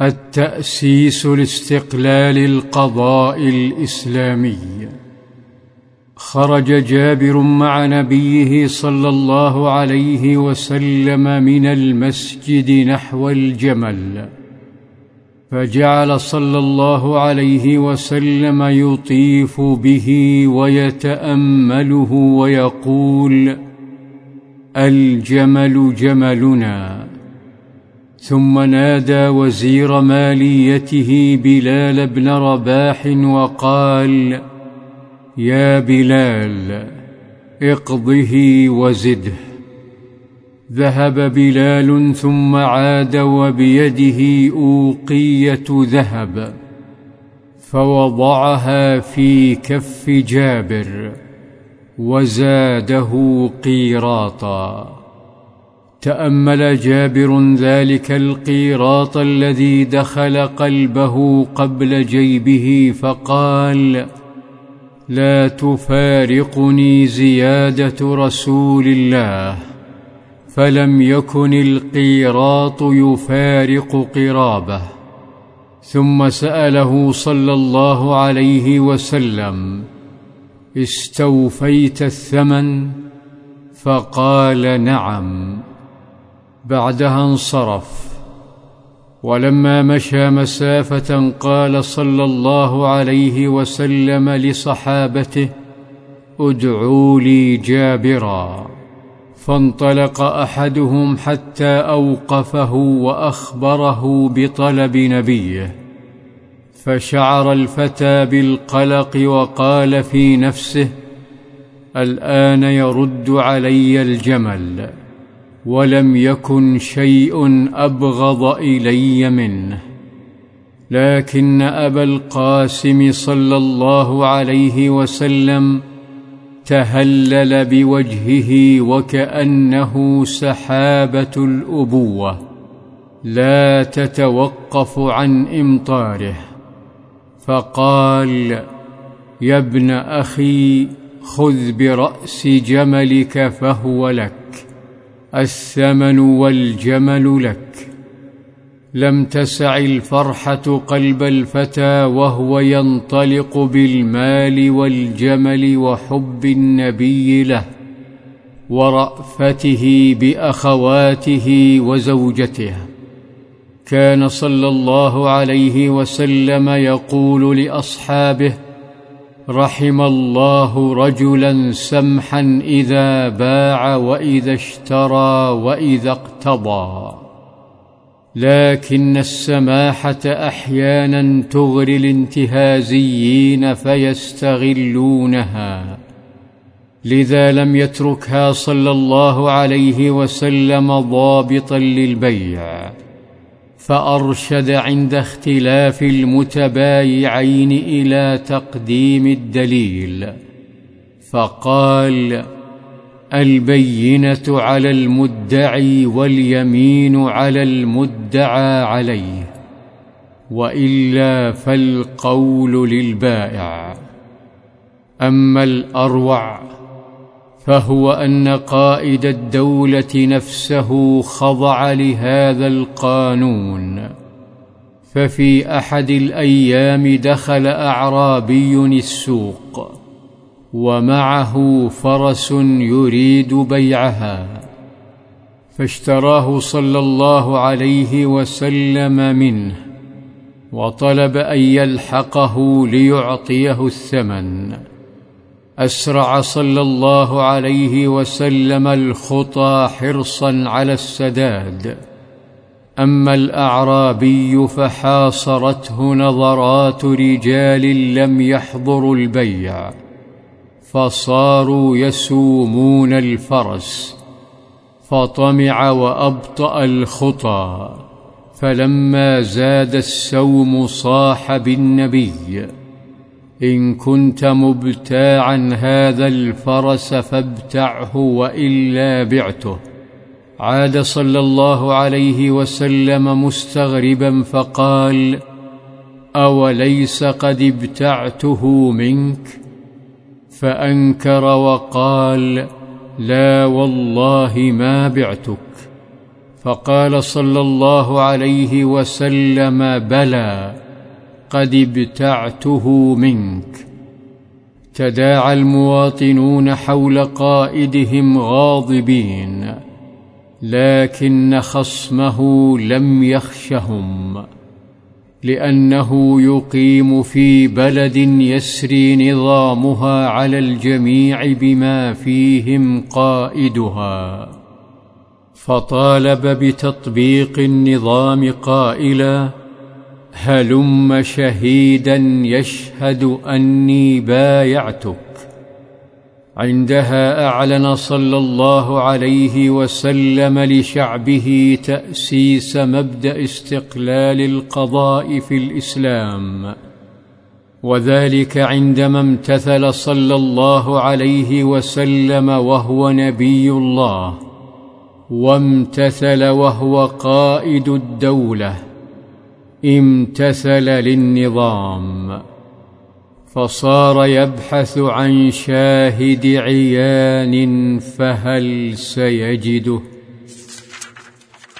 التأسيس لاستقلال القضاء الإسلامي. خرج جابر مع نبيه صلى الله عليه وسلم من المسجد نحو الجمل فجعل صلى الله عليه وسلم يطيف به ويتأمله ويقول الجمل جملنا. ثم نادى وزير ماليته بلال بن رباح وقال يا بلال اقضه وزده. ذهب بلال ثم عاد وبيده أوقية ذهب فوضعها في كف جابر وزاده قيراطا. تأمل جابر ذلك القيراط الذي دخل قلبه قبل جيبه فقال لا تفارقني زيادة رسول الله فلم يكن القيراط يفارق قرابه. ثم سأله صلى الله عليه وسلم استوفيت الثمن؟ فقال نعم. بعدها انصرف. ولما مشى مسافة قال صلى الله عليه وسلم لصحابته ادعوا لي جابرا. فانطلق أحدهم حتى أوقفه وأخبره بطلب نبيه. فشعر الفتى بالقلق وقال في نفسه الآن يرد علي الجمل. ولم يكن شيء أبغض إلي منه. لكن أبا القاسم صلى الله عليه وسلم تهلل بوجهه وكأنه سحابة الأبوة لا تتوقف عن إمطاره. فقال يا ابن أخي خذ برأس جملك فهو لك. الثمن والجمل لك. لم تسع الفرحة قلب الفتى وهو ينطلق بالمال والجمل وحب النبي له ورأفته بأخواته وزوجته. كان صلى الله عليه وسلم يقول لأصحابه رحم الله رجلا سمحا إذا باع وإذا اشترى وإذا اقتضى. لكن السماحة أحيانا تغري الانتهازيين فيستغلونها. لذا لم يتركها صلى الله عليه وسلم ضابطا للبيع. فأرشد عند اختلاف المتبايعين إلى تقديم الدليل. فقال البينة على المدعي واليمين على المدعى عليه وإلا فالقول للبائع. أما الأروع فهو أن قائد الدولة نفسه خضع لهذا القانون. ففي أحد الأيام دخل أعرابي السوق ومعه فرس يريد بيعها. فاشتراه صلى الله عليه وسلم منه وطلب أن يلحقه ليعطيه الثمن. أسرع صلى الله عليه وسلم الخطى حرصا على السداد. أما الأعرابي فحاصرته نظرات رجال لم يحضروا البيع فصاروا يسومون الفرس فطمع وأبطأ الخطى فلما زاد السوم صاح بالنبي. إن كنت مبتاعا هذا الفرس فابتعه وإلا بعته. عاد صلى الله عليه وسلم مستغربا فقال أوليس قد ابتعته منك؟ فأنكر وقال لا والله ما بعتك. فقال صلى الله عليه وسلم بلى. قد ابتعته منك. تداعى المواطنون حول قائدهم غاضبين لكن خصمه لم يخشهم لأنه يقيم في بلد يسري نظامها على الجميع بما فيهم قائدها. فطالب بتطبيق النظام قائلا هلم شهيدا يشهد أني بايعتك. عندها أعلن صلى الله عليه وسلم لشعبه تأسيس مبدأ استقلال القضاء في الإسلام. وذلك عندما امتثل صلى الله عليه وسلم وهو نبي الله وامتثل وهو قائد الدولة. امتثل للنظام فصار يبحث عن شاهد عيان فهل سيجده؟